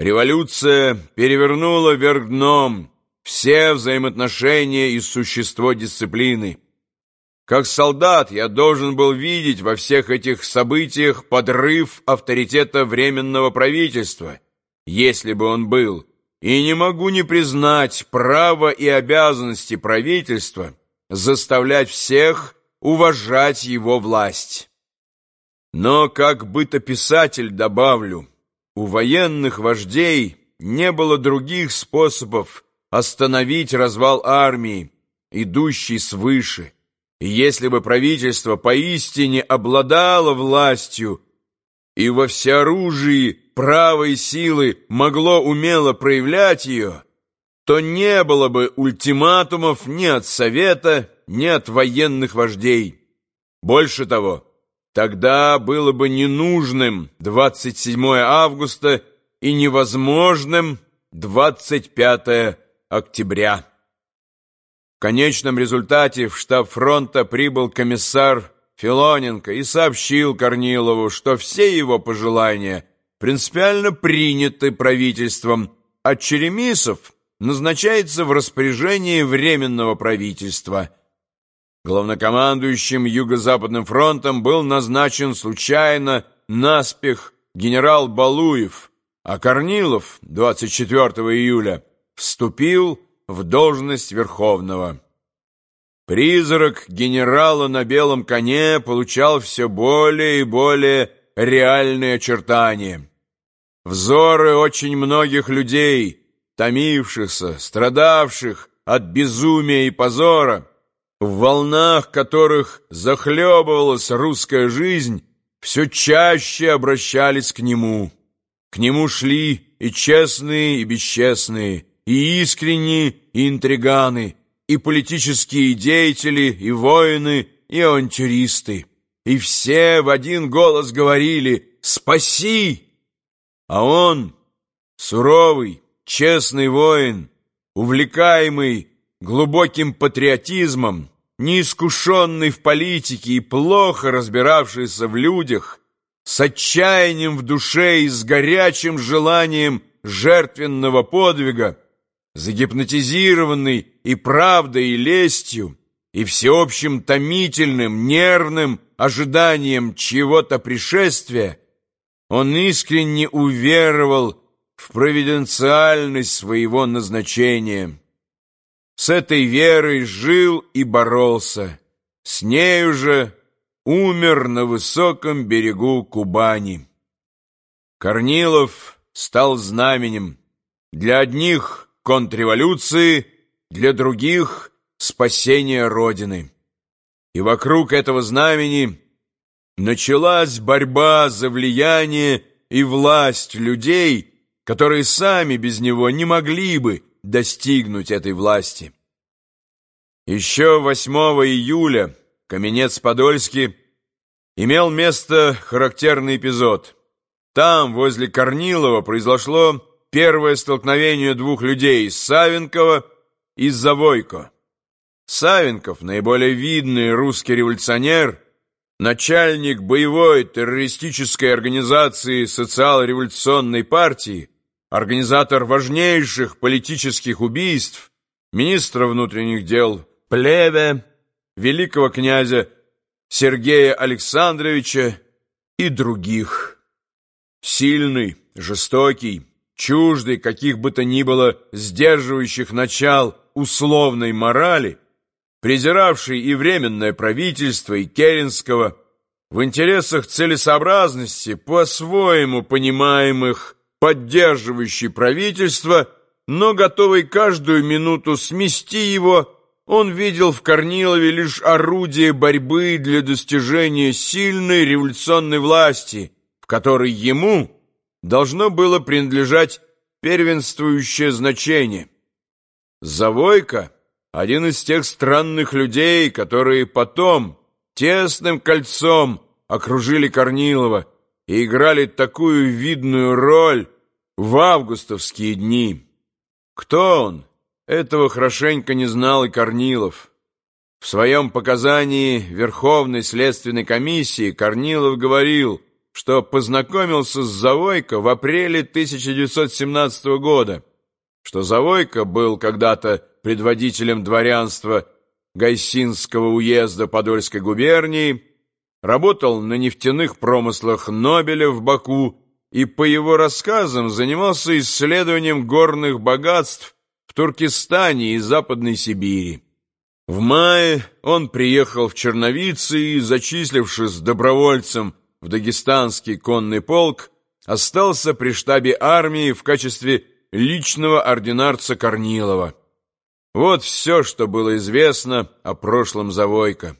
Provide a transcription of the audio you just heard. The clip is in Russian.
Революция перевернула вверх дном все взаимоотношения и существо дисциплины. Как солдат я должен был видеть во всех этих событиях подрыв авторитета Временного правительства, если бы он был, и не могу не признать право и обязанности правительства заставлять всех уважать его власть. Но как бытописатель добавлю, у военных вождей не было других способов остановить развал армии, идущий свыше. И если бы правительство поистине обладало властью и во всеоружии правой силы могло умело проявлять ее, то не было бы ультиматумов ни от Совета, ни от военных вождей. Больше того, тогда было бы ненужным 27 августа и невозможным 25 октября. В конечном результате в штаб фронта прибыл комиссар Филоненко и сообщил Корнилову, что все его пожелания принципиально приняты правительством, а Черемисов назначается в распоряжении Временного правительства. Главнокомандующим Юго-Западным фронтом был назначен случайно наспех генерал Балуев, а Корнилов 24 июля вступил в должность Верховного. Призрак генерала на белом коне получал все более и более реальные очертания. Взоры очень многих людей, томившихся, страдавших от безумия и позора, в волнах которых захлебывалась русская жизнь, все чаще обращались к нему. К нему шли и честные, и бесчестные, и искренние, и интриганы, и политические деятели, и воины, и авантюристы. И все в один голос говорили «Спаси!» А он, суровый, честный воин, увлекаемый глубоким патриотизмом, неискушенный в политике и плохо разбиравшийся в людях, с отчаянием в душе и с горячим желанием жертвенного подвига, загипнотизированный и правдой, и лестью, и всеобщим томительным, нервным ожиданием чего-то пришествия, он искренне уверовал в провиденциальность своего назначения. С этой верой жил и боролся, с нею же умер на высоком берегу Кубани. Корнилов стал знаменем для одних контрреволюции, для других спасения Родины. И вокруг этого знамени началась борьба за влияние и власть людей, которые сами без него не могли бы достигнуть этой власти. Еще 8 июля Каменец-Подольский имел место характерный эпизод. Там, возле Корнилова, произошло первое столкновение двух людей – Савенкова и Завойко. Савенков, наиболее видный русский революционер, начальник боевой террористической организации социал-революционной партии, организатор важнейших политических убийств, министра внутренних дел Плеве, великого князя Сергея Александровича и других. Сильный, жестокий, чуждый каких бы то ни было сдерживающих начал условной морали, презиравший и Временное правительство, и Керенского, в интересах целесообразности, по-своему понимаемых, поддерживающий правительство, но готовый каждую минуту смести его он видел в Корнилове лишь орудие борьбы для достижения сильной революционной власти, в которой ему должно было принадлежать первенствующее значение. Завойко — один из тех странных людей, которые потом тесным кольцом окружили Корнилова и играли такую видную роль в августовские дни. Кто он? Этого хорошенько не знал и Корнилов. В своем показании Верховной следственной комиссии Корнилов говорил, что познакомился с Завойко в апреле 1917 года, что Завойко был когда-то предводителем дворянства Гайсинского уезда Подольской губернии, работал на нефтяных промыслах Нобеля в Баку и, по его рассказам, занимался исследованием горных богатств в Туркестане и Западной Сибири. В мае он приехал в Черновицы и, зачислившись добровольцем в Дагестанский конный полк, остался при штабе армии в качестве личного ординарца Корнилова. Вот все, что было известно о прошлом Завойко.